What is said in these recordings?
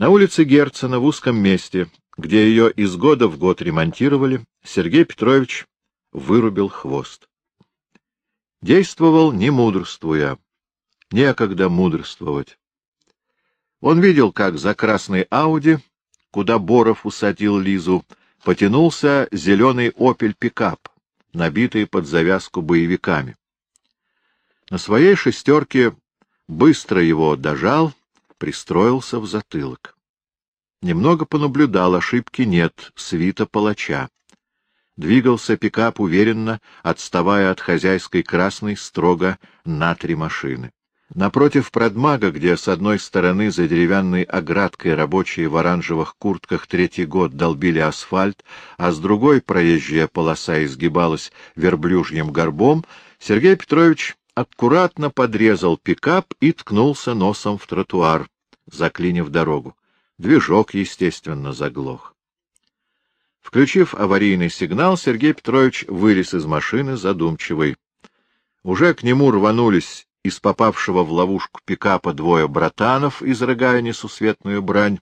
На улице Герцена в узком месте, где ее из года в год ремонтировали, Сергей Петрович вырубил хвост. Действовал не мудрствуя, некогда мудрствовать. Он видел, как за красной Ауди, куда Боров усадил Лизу, потянулся зеленый «Опель-пикап», набитый под завязку боевиками. На своей шестерке быстро его дожал, пристроился в затылок. Немного понаблюдал, ошибки нет, свита палача. Двигался пикап уверенно, отставая от хозяйской красной строго на три машины. Напротив продмага, где с одной стороны за деревянной оградкой рабочие в оранжевых куртках третий год долбили асфальт, а с другой проезжая полоса изгибалась верблюжьим горбом, Сергей Петрович аккуратно подрезал пикап и ткнулся носом в тротуар, заклинив дорогу. Движок, естественно, заглох. Включив аварийный сигнал, Сергей Петрович вылез из машины задумчивый. Уже к нему рванулись из попавшего в ловушку пикапа двое братанов, изрыгая несусветную брань.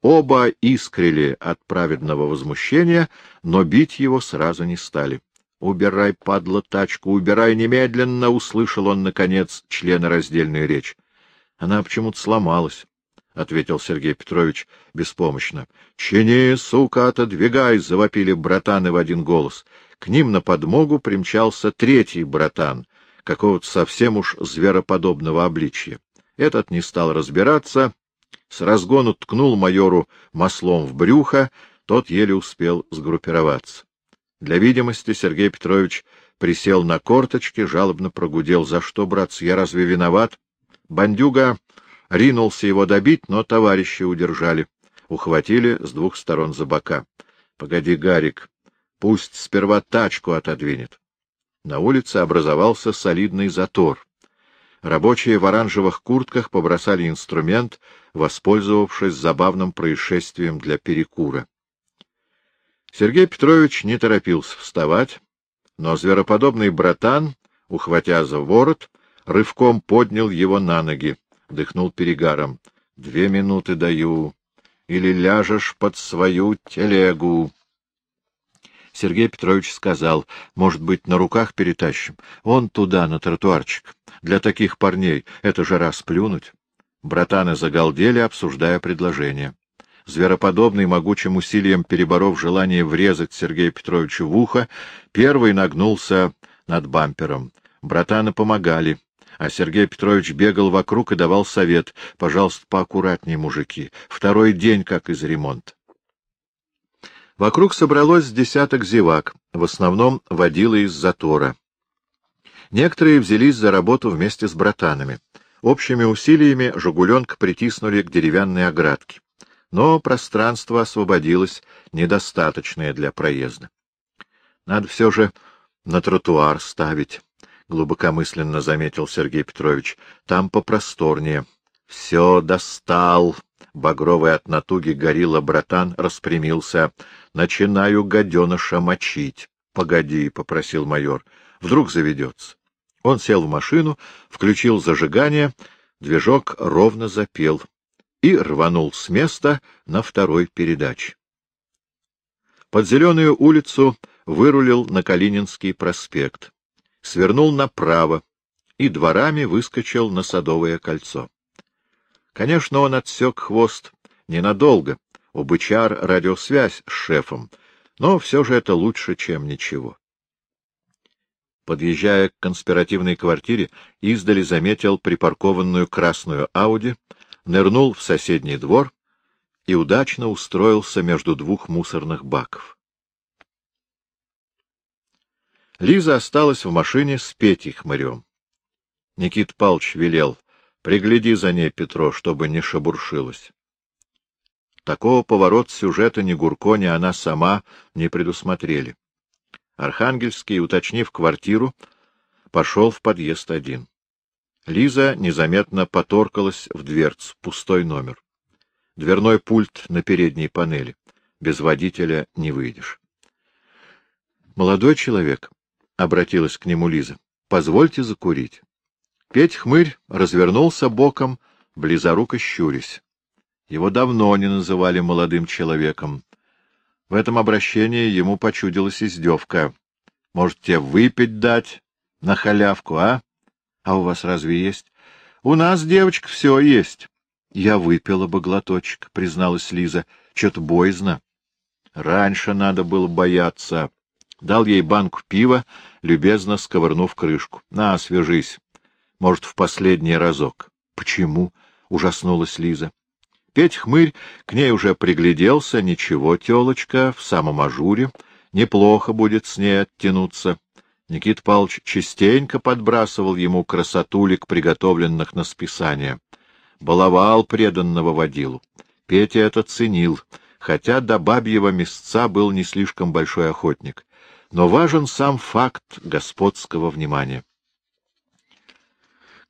Оба искрили от праведного возмущения, но бить его сразу не стали. — Убирай, падла, тачку, убирай немедленно! — услышал он, наконец, члена раздельную речь. Она почему-то сломалась, — ответил Сергей Петрович беспомощно. — Чини, сука, отодвигай! — завопили братаны в один голос. К ним на подмогу примчался третий братан, какого-то совсем уж звероподобного обличья. Этот не стал разбираться, с разгону ткнул майору маслом в брюхо, тот еле успел сгруппироваться. Для видимости Сергей Петрович присел на корточки, жалобно прогудел. — За что, братцы, я разве виноват? Бандюга ринулся его добить, но товарищи удержали. Ухватили с двух сторон за бока. — Погоди, Гарик, пусть сперва тачку отодвинет. На улице образовался солидный затор. Рабочие в оранжевых куртках побросали инструмент, воспользовавшись забавным происшествием для перекура. Сергей Петрович не торопился вставать, но звероподобный братан, ухватя за ворот, рывком поднял его на ноги, дыхнул перегаром. — Две минуты даю, или ляжешь под свою телегу. Сергей Петрович сказал, может быть, на руках перетащим? Он туда, на тротуарчик. Для таких парней это же раз плюнуть. Братаны загалдели, обсуждая предложение. Звероподобный, могучим усилием переборов желание врезать Сергею Петровичу в ухо, первый нагнулся над бампером. Братаны помогали, а Сергей Петрович бегал вокруг и давал совет. Пожалуйста, поаккуратнее, мужики. Второй день как из ремонта. Вокруг собралось десяток зевак, в основном водила из затора. Некоторые взялись за работу вместе с братанами. Общими усилиями «Жигуленка» притиснули к деревянной оградке. Но пространство освободилось, недостаточное для проезда. Надо все же на тротуар ставить, — глубокомысленно заметил Сергей Петрович. — Там попросторнее. — Все достал, Багровый от натуги горилла братан распрямился. — Начинаю гаденыша мочить. — Погоди, — попросил майор. — Вдруг заведется. Он сел в машину, включил зажигание, движок ровно запел и рванул с места на второй передаче. Под Зеленую улицу вырулил на Калининский проспект, свернул направо и дворами выскочил на Садовое кольцо. Конечно, он отсек хвост ненадолго, у бычар радиосвязь с шефом, но все же это лучше, чем ничего. Подъезжая к конспиративной квартире, издали заметил припаркованную красную Ауди, нырнул в соседний двор и удачно устроился между двух мусорных баков. Лиза осталась в машине с Петей хмырем. Никит Палч велел Пригляди за ней, Петро, чтобы не шебуршилась. Такого поворота сюжета ни Гурко, ни она сама не предусмотрели. Архангельский, уточнив квартиру, пошел в подъезд один. Лиза незаметно поторкалась в дверцу, пустой номер. Дверной пульт на передней панели. Без водителя не выйдешь. — Молодой человек, — обратилась к нему Лиза, — позвольте закурить. Петь хмырь развернулся боком, близоруко щурясь. Его давно не называли молодым человеком. В этом обращении ему почудилась издевка. Может, тебе выпить дать на халявку, а? А у вас разве есть? У нас, девочка, все есть. Я выпила бы глоточек, призналась Лиза. Что-то боязно. Раньше надо было бояться. Дал ей банку пива, любезно сковырнув крышку. На, свяжись. Может, в последний разок. Почему? Ужаснулась Лиза. Петь хмырь к ней уже пригляделся. Ничего, телочка, в самом ажуре. Неплохо будет с ней оттянуться. Никит Павлович частенько подбрасывал ему красотулик, приготовленных на списание. Баловал преданного водилу. Петя это ценил, хотя до бабьего места был не слишком большой охотник. Но важен сам факт господского внимания.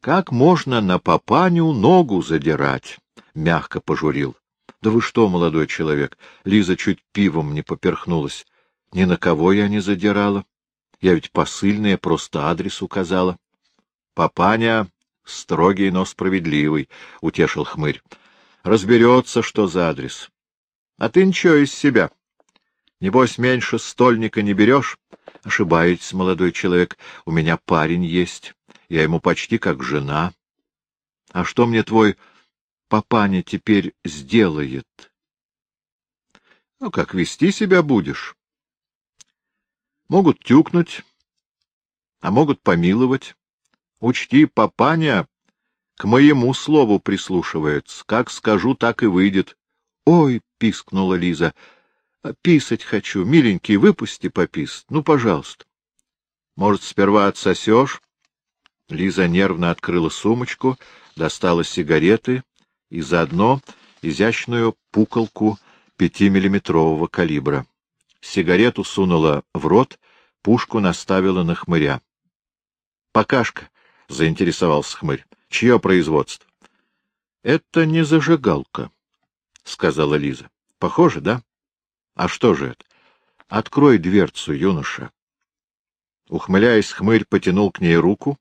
Как можно на папаню ногу задирать? — мягко пожурил. — Да вы что, молодой человек? Лиза чуть пивом не поперхнулась. Ни на кого я не задирала. Я ведь посыльная, просто адрес указала. — Папаня строгий, но справедливый, — утешил хмырь. — Разберется, что за адрес. — А ты ничего из себя. Небось, меньше стольника не берешь? — Ошибаетесь, молодой человек. У меня парень есть. Я ему почти как жена. — А что мне твой папаня теперь сделает? — Ну, как вести себя будешь? Могут тюкнуть, а могут помиловать. Учти, папаня к моему слову прислушивается. Как скажу, так и выйдет. — Ой, — пискнула Лиза, — писать хочу. Миленький, выпусти пописать. Ну, пожалуйста. — Может, сперва отсосешь? Лиза нервно открыла сумочку, достала сигареты и заодно изящную пуколку пятимиллиметрового калибра. Сигарету сунула в рот, пушку наставила на хмыря. — Покашка, — заинтересовался хмырь. — Чье производство? — Это не зажигалка, — сказала Лиза. — Похоже, да? — А что же это? — Открой дверцу, юноша. Ухмыляясь, хмырь потянул к ней руку.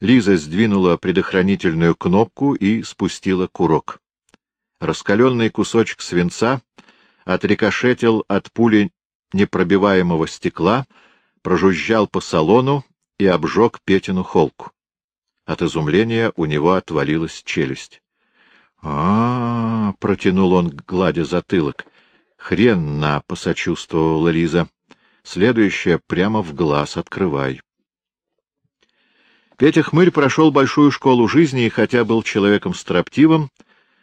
Лиза сдвинула предохранительную кнопку и спустила курок. Раскаленный кусочек свинца отрикошетил от пули непробиваемого стекла, прожужжал по салону и обжег Петину холку. От изумления у него отвалилась челюсть. а, -а, -а протянул он, гладя затылок. «Хрен на!» — посочувствовала Лиза. «Следующее прямо в глаз открывай». Петя Хмырь прошел большую школу жизни и, хотя был человеком строптивым,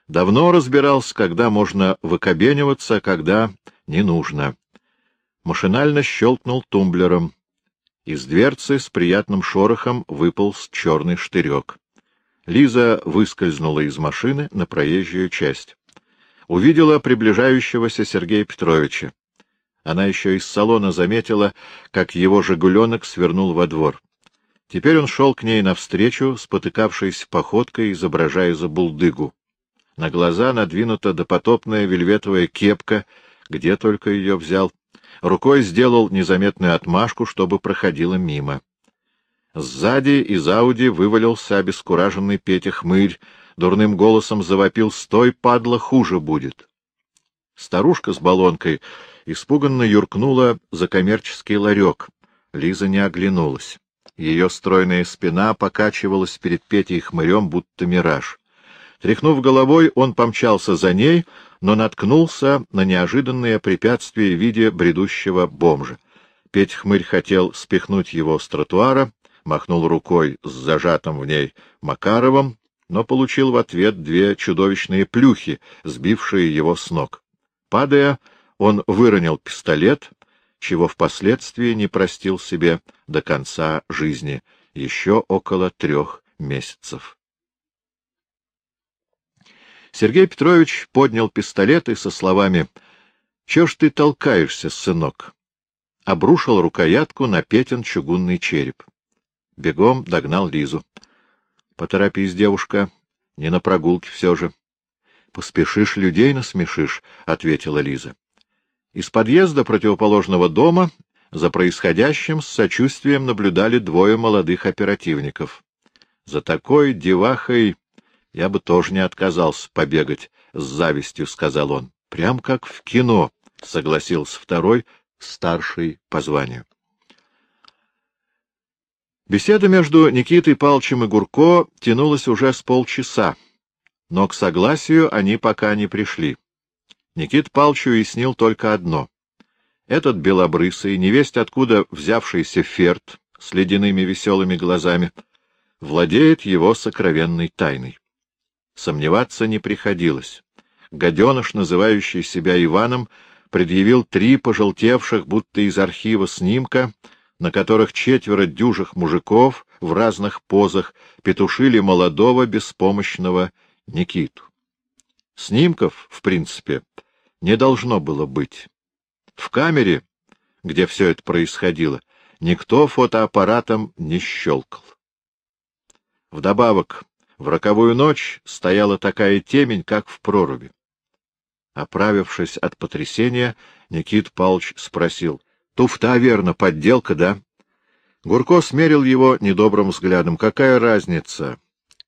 давно разбирался, когда можно выкобениваться, а когда не нужно. Машинально щелкнул тумблером. Из дверцы с приятным шорохом выполз черный штырек. Лиза выскользнула из машины на проезжую часть. Увидела приближающегося Сергея Петровича. Она еще из салона заметила, как его «Жигуленок» свернул во двор. Теперь он шел к ней навстречу, спотыкавшись походкой, изображая забулдыгу. На глаза надвинута допотопная вельветовая кепка, где только ее взял. Рукой сделал незаметную отмашку, чтобы проходила мимо. Сзади из Ауди вывалился обескураженный Петя Хмырь, дурным голосом завопил «Стой, падла, хуже будет!» Старушка с баллонкой испуганно юркнула за коммерческий ларек. Лиза не оглянулась. Ее стройная спина покачивалась перед Петей хмырем, будто мираж. Тряхнув головой, он помчался за ней, но наткнулся на неожиданное препятствие в виде бредущего бомжа. Петь хмырь хотел спихнуть его с тротуара, махнул рукой с зажатым в ней Макаровым, но получил в ответ две чудовищные плюхи, сбившие его с ног. Падая, он выронил пистолет, чего впоследствии не простил себе до конца жизни, еще около трех месяцев. Сергей Петрович поднял пистолет и со словами «Чего ж ты толкаешься, сынок?» обрушил рукоятку на Петин чугунный череп. Бегом догнал Лизу. — Поторопись, девушка, не на прогулке все же. — Поспешишь, людей насмешишь, — ответила Лиза. Из подъезда противоположного дома за происходящим с сочувствием наблюдали двое молодых оперативников. За такой девахой я бы тоже не отказался побегать — с завистью сказал он. — Прям как в кино, — согласился второй, старший по званию. Беседа между Никитой Палчем и Гурко тянулась уже с полчаса, но к согласию они пока не пришли. Никит Палч уяснил только одно. Этот белобрысый, невесть откуда взявшийся ферт с ледяными веселыми глазами, владеет его сокровенной тайной. Сомневаться не приходилось. Гаденыш, называющий себя Иваном, предъявил три пожелтевших, будто из архива снимка, на которых четверо дюжих мужиков в разных позах петушили молодого беспомощного Никиту. Снимков, в принципе, не должно было быть. В камере, где все это происходило, никто фотоаппаратом не щелкал. Вдобавок, в роковую ночь стояла такая темень, как в проруби. Оправившись от потрясения, Никит Палч спросил. — Туфта, верно, подделка, да? Гурко смерил его недобрым взглядом. — Какая разница?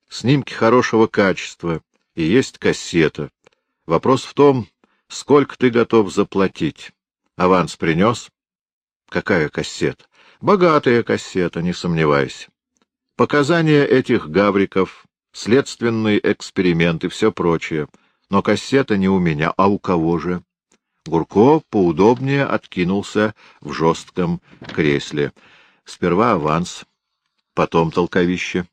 Снимки хорошего качества, и есть кассета. Вопрос в том, сколько ты готов заплатить. Аванс принес? — Какая кассета? — Богатая кассета, не сомневайся. Показания этих гавриков, следственные эксперименты, все прочее — но кассета не у меня, а у кого же? Гурко поудобнее откинулся в жестком кресле. Сперва аванс, потом толковище.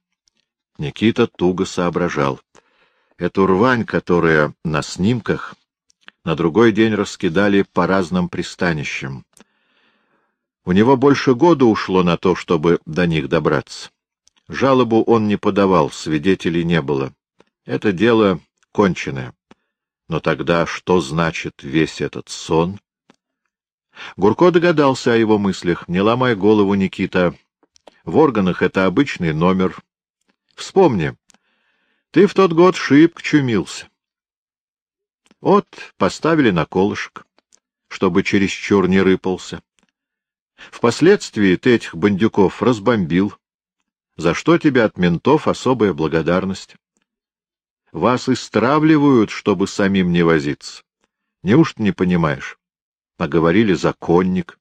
Никита туго соображал. Эту рвань, которая на снимках, на другой день раскидали по разным пристанищам. У него больше года ушло на то, чтобы до них добраться. Жалобу он не подавал, свидетелей не было. Это дело конченое. Но тогда что значит весь этот сон? Гурко догадался о его мыслях. Не ломай голову, Никита. В органах это обычный номер. Вспомни, ты в тот год шибко чумился. Вот, поставили на колышек, чтобы чересчур не рыпался. Впоследствии ты этих бандюков разбомбил, за что тебе от ментов особая благодарность. Вас истравливают, чтобы самим не возиться. Неужто не понимаешь? А говорили законник.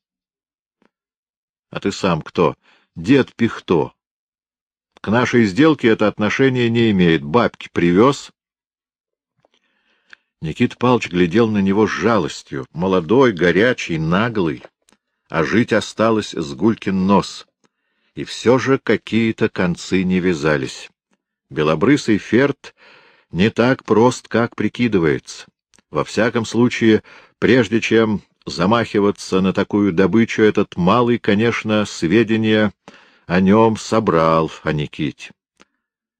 А ты сам кто? Дед Пихто. К нашей сделке это отношение не имеет. Бабки привез. Никит Палч глядел на него с жалостью. Молодой, горячий, наглый. А жить осталось с Гулькин нос. И все же какие-то концы не вязались. Белобрысый ферт не так прост, как прикидывается. Во всяком случае, прежде чем замахиваться на такую добычу, этот малый, конечно, сведения о нем собрал, о Никите.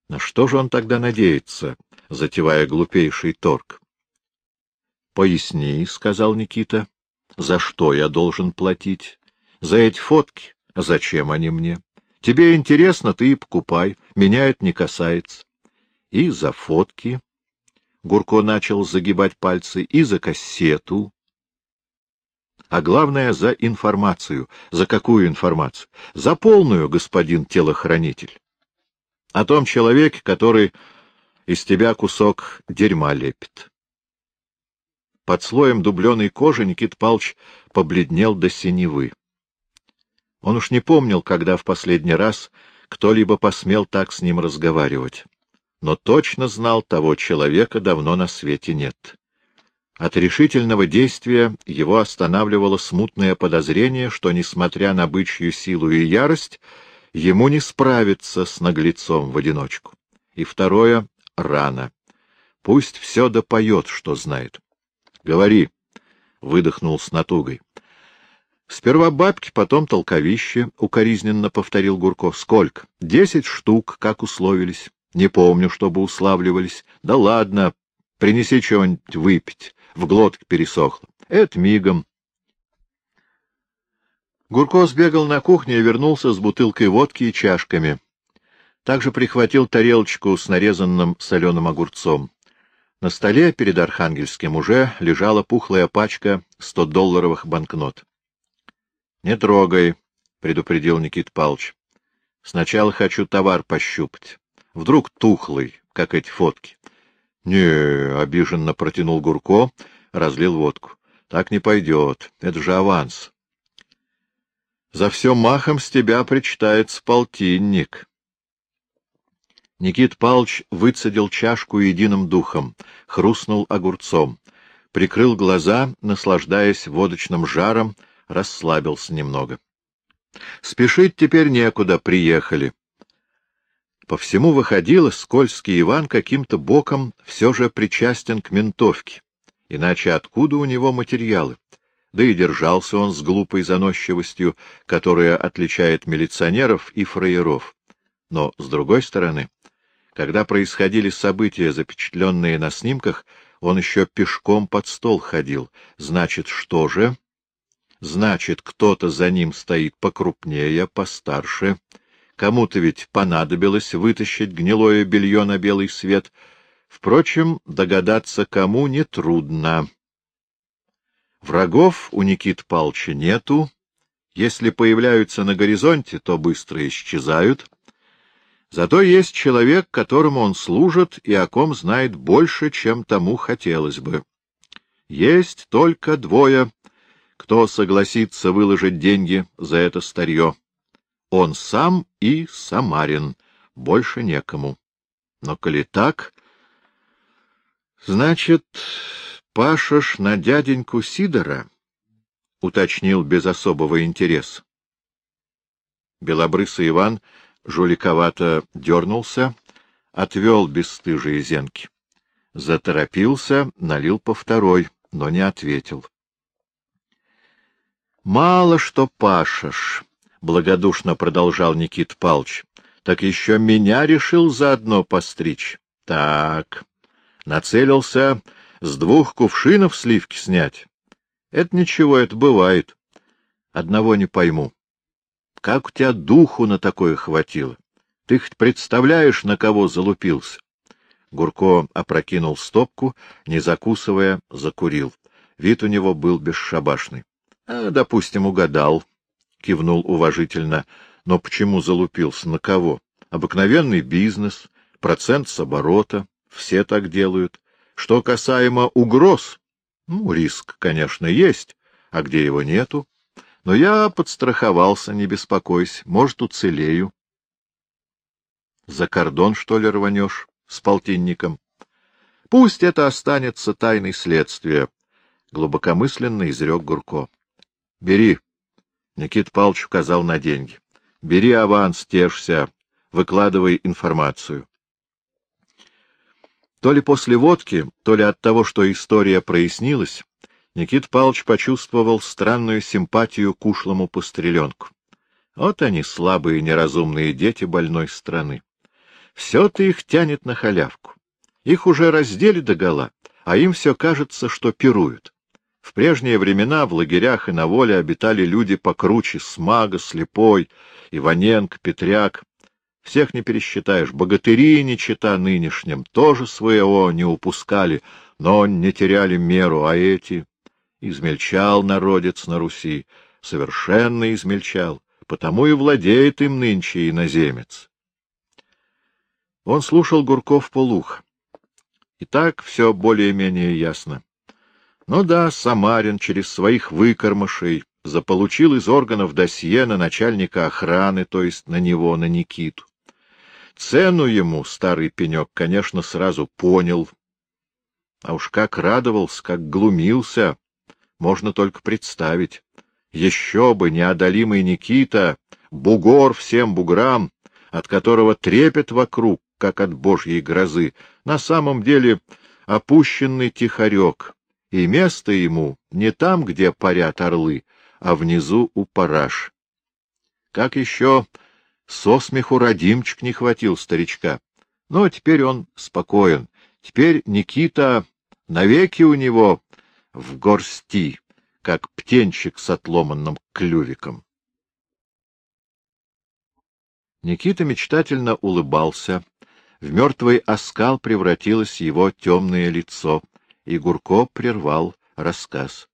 На что же он тогда надеется, затевая глупейший торг? — Поясни, — сказал Никита, — за что я должен платить? За эти фотки? Зачем они мне? Тебе интересно, ты и покупай, меня это не касается и за фотки. Гурко начал загибать пальцы и за кассету. А главное, за информацию. За какую информацию? За полную, господин телохранитель. О том человеке, который из тебя кусок дерьма лепит. Под слоем дубленой кожи Никит Палч побледнел до синевы. Он уж не помнил, когда в последний раз кто-либо посмел так с ним разговаривать но точно знал, того человека давно на свете нет. От решительного действия его останавливало смутное подозрение, что, несмотря на бычью силу и ярость, ему не справиться с наглецом в одиночку. И второе — рано. Пусть все допоет, что знает. — Говори, — выдохнул с натугой. — Сперва бабки, потом толковище, — укоризненно повторил Гурко. — Сколько? — Десять штук, как условились. Не помню, чтобы уславливались. Да ладно, принеси чего-нибудь выпить. В глотке пересохло. Это мигом. Гурко сбегал на кухню и вернулся с бутылкой водки и чашками. Также прихватил тарелочку с нарезанным соленым огурцом. На столе перед Архангельским уже лежала пухлая пачка сто-долларовых банкнот. — Не трогай, — предупредил Никит Палч. — Сначала хочу товар пощупать. Вдруг тухлый, как эти фотки. — Не, — обиженно протянул Гурко, разлил водку. — Так не пойдет. Это же аванс. За все махом с тебя причитается полтинник. Никит Палч выцедил чашку единым духом, хрустнул огурцом, прикрыл глаза, наслаждаясь водочным жаром, расслабился немного. Спешить теперь некуда, приехали. По всему выходило, скользкий Иван каким-то боком все же причастен к ментовке. Иначе откуда у него материалы? Да и держался он с глупой заносчивостью, которая отличает милиционеров и фраеров. Но, с другой стороны, когда происходили события, запечатленные на снимках, он еще пешком под стол ходил. Значит, что же? Значит, кто-то за ним стоит покрупнее, постарше. Кому-то ведь понадобилось вытащить гнилое белье на белый свет. Впрочем, догадаться кому нетрудно. Врагов у Никит Палча нету. Если появляются на горизонте, то быстро исчезают. Зато есть человек, которому он служит и о ком знает больше, чем тому хотелось бы. Есть только двое, кто согласится выложить деньги за это старье. Он сам и Самарин, больше некому. Но коли так, значит, пашешь на дяденьку Сидора, — уточнил без особого интереса. Белобрысый Иван жуликовато дернулся, отвел бесстыжие зенки. Заторопился, налил по второй, но не ответил. — Мало что пашешь, — благодушно продолжал Никит Палч, — так еще меня решил заодно постричь. Так, нацелился с двух кувшинов сливки снять. Это ничего, это бывает. Одного не пойму. Как у тебя духу на такое хватило? Ты хоть представляешь, на кого залупился? Гурко опрокинул стопку, не закусывая, закурил. Вид у него был бесшабашный. — А, допустим, угадал, — кивнул уважительно. — Но почему залупился? На кого? Обыкновенный бизнес, процент с оборота. Все так делают. Что касаемо угроз, ну, риск, конечно, есть, а где его нету? Но я подстраховался, не беспокойся, может, уцелею. За кордон, что ли, рванешь с полтинником? Пусть это останется тайной следствия, — глубокомысленно изрек Гурко. — Бери. Никит Павлович указал на деньги. — Бери аванс, тешься, выкладывай информацию. То ли после водки, то ли от того, что история прояснилась, Никит Павлович почувствовал странную симпатию к ушлому постреленку. Вот они, слабые неразумные дети больной страны. Все-то их тянет на халявку. Их уже раздели догола, а им все кажется, что пируют. В прежние времена в лагерях и на воле обитали люди покруче Смага, Слепой, Иваненко, Петряк. Всех не пересчитаешь. Богатыри, не чита нынешним, тоже своего не упускали, но не теряли меру, а эти Измельчал народец на Руси, совершенно измельчал, потому и владеет им нынче иноземец. Он слушал Гурков полух. И так все более-менее ясно. Ну да, Самарин через своих выкормышей заполучил из органов досье на начальника охраны, то есть на него, на Никиту. Цену ему старый пенек, конечно, сразу понял. А уж как радовался, как глумился, можно только представить. Еще бы неодолимый Никита, бугор всем буграм, от которого трепет вокруг, как от божьей грозы, на самом деле опущенный тихорек, и место ему не там, где парят орлы, а внизу у параж. Как еще со смеху родимчик не хватил старичка. Но теперь он спокоен. Теперь Никита навеки у него в горсти, как птенчик с отломанным клювиком. Никита мечтательно улыбался. В мертвый оскал превратилось его темное лицо, и Гурко прервал рассказ.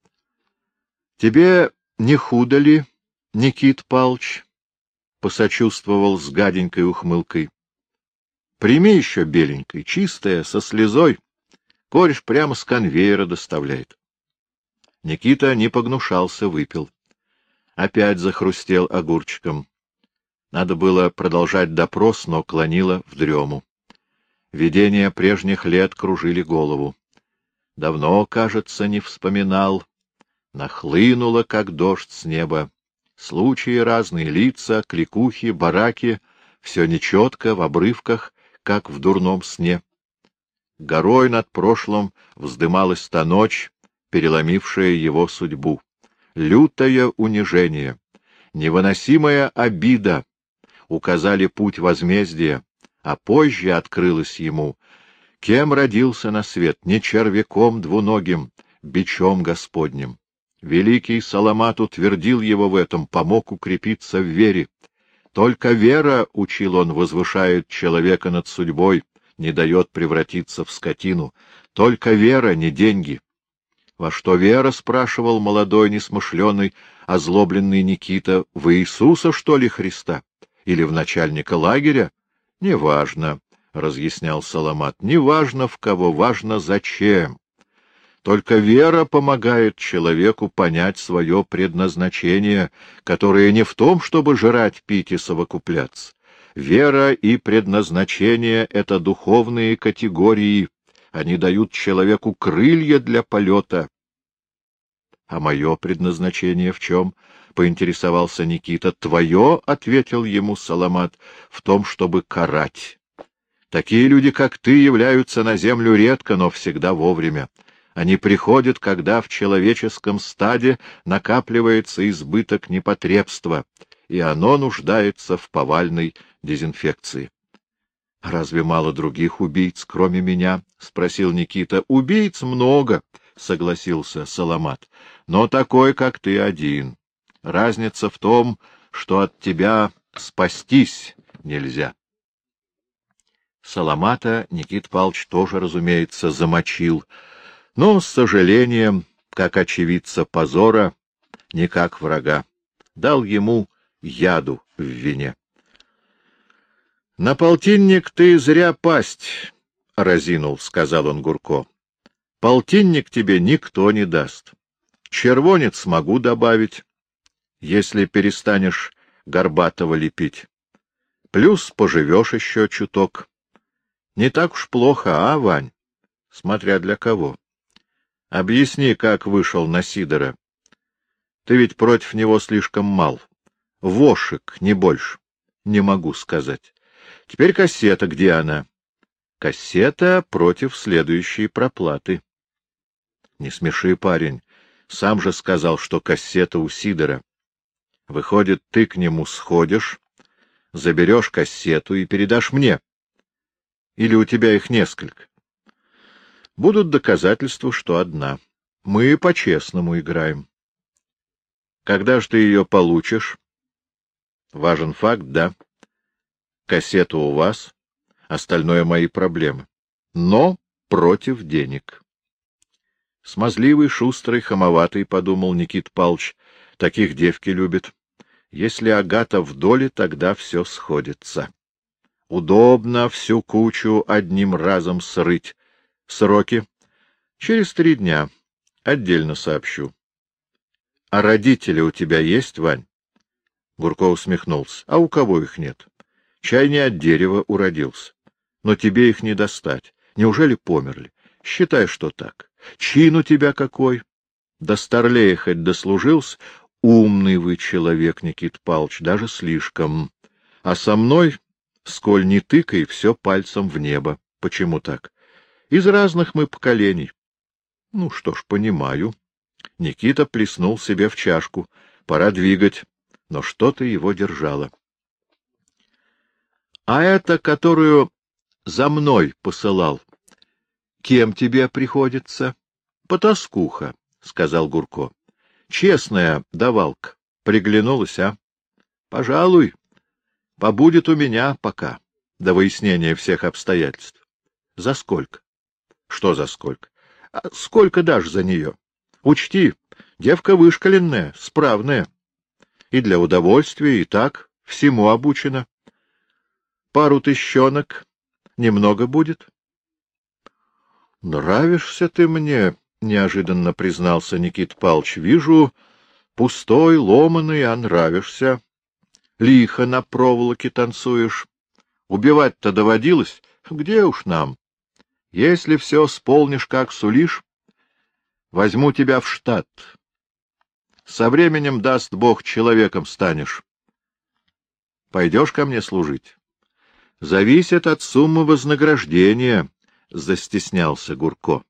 — Тебе не худо ли, Никит Палч? — посочувствовал с гаденькой ухмылкой. — Прими еще беленькой, чистая, со слезой. Кореш прямо с конвейера доставляет. Никита не погнушался, выпил. Опять захрустел огурчиком. Надо было продолжать допрос, но клонило в дрему. Видения прежних лет кружили голову. Давно, кажется, не вспоминал. Нахлынуло, как дождь с неба. Случаи разные, лица, кликухи, бараки — все нечетко, в обрывках, как в дурном сне. Горой над прошлым вздымалась та ночь, переломившая его судьбу. Лютое унижение, невыносимая обида указали путь возмездия, а позже открылось ему, кем родился на свет, не червяком двуногим, бичом Господним. Великий Саламат утвердил его в этом, помог укрепиться в вере. Только вера, — учил он, — возвышает человека над судьбой, не дает превратиться в скотину. Только вера, не деньги. Во что вера, — спрашивал молодой, несмышленый, озлобленный Никита, — в Иисуса, что ли, Христа? Или в начальника лагеря? Неважно, — разъяснял Саламат, — неважно в кого, важно зачем. Только вера помогает человеку понять свое предназначение, которое не в том, чтобы жрать, пить и совокупляться. Вера и предназначение — это духовные категории, они дают человеку крылья для полета. — А мое предназначение в чем? — поинтересовался Никита. — Твое, — ответил ему Саламат, — в том, чтобы карать. Такие люди, как ты, являются на землю редко, но всегда вовремя. Они приходят, когда в человеческом стаде накапливается избыток непотребства, и оно нуждается в повальной дезинфекции. — Разве мало других убийц, кроме меня? — спросил Никита. — Убийц много, — согласился Саламат, — но такой, как ты, один. Разница в том, что от тебя спастись нельзя. Саламата Никит Палч тоже, разумеется, замочил — но, с сожалением, как очевидца позора, не как врага, дал ему яду в вине. — На полтинник ты зря пасть, — разинул, — сказал он Гурко. — Полтинник тебе никто не даст. Червонец могу добавить, если перестанешь горбатого лепить. Плюс поживешь еще чуток. Не так уж плохо, а, Вань? Смотря для кого. Объясни, как вышел на Сидора. Ты ведь против него слишком мал. Вошек, не больше. Не могу сказать. Теперь кассета, где она? Кассета против следующей проплаты. Не смеши, парень. Сам же сказал, что кассета у Сидора. Выходит, ты к нему сходишь, заберешь кассету и передашь мне. Или у тебя их несколько? Будут доказательства, что одна. Мы по-честному играем. Когда же ты ее получишь? Важен факт, да. Кассета у вас, остальное мои проблемы. Но против денег. Смазливый, шустрый, хамоватый, — подумал Никит Палч, — таких девки любит. Если Агата в доле, тогда все сходится. Удобно всю кучу одним разом срыть, Сроки? Через три дня. Отдельно сообщу. — А родители у тебя есть, Вань? Гурко усмехнулся. — А у кого их нет? Чай не от дерева уродился. Но тебе их не достать. Неужели померли? Считай, что так. Чин у тебя какой? До старлея хоть дослужился? Умный вы человек, Никит Палч, даже слишком. А со мной, сколь не тыкай, все пальцем в небо. Почему так? Из разных мы поколений. Ну что ж, понимаю. Никита плеснул себе в чашку. Пора двигать, но что-то его держало. — А это, которую за мной посылал, кем тебе приходится? — Потаскуха, — сказал Гурко. — Честная давалка. Приглянулась, а? — Пожалуй, побудет у меня пока, до выяснения всех обстоятельств. — За сколько? Что за сколько? А сколько дашь за нее? Учти, девка вышкаленная, справная. И для удовольствия, и так всему обучена. Пару тыщенок немного будет. — Нравишься ты мне, — неожиданно признался Никит Палч. — Вижу, пустой, ломаный, а нравишься. Лихо на проволоке танцуешь. Убивать-то доводилось? Где уж нам? Если все сполнишь, как сулишь, возьму тебя в штат. Со временем, даст Бог, человеком станешь. Пойдешь ко мне служить? Зависит от суммы вознаграждения, — застеснялся Гурко.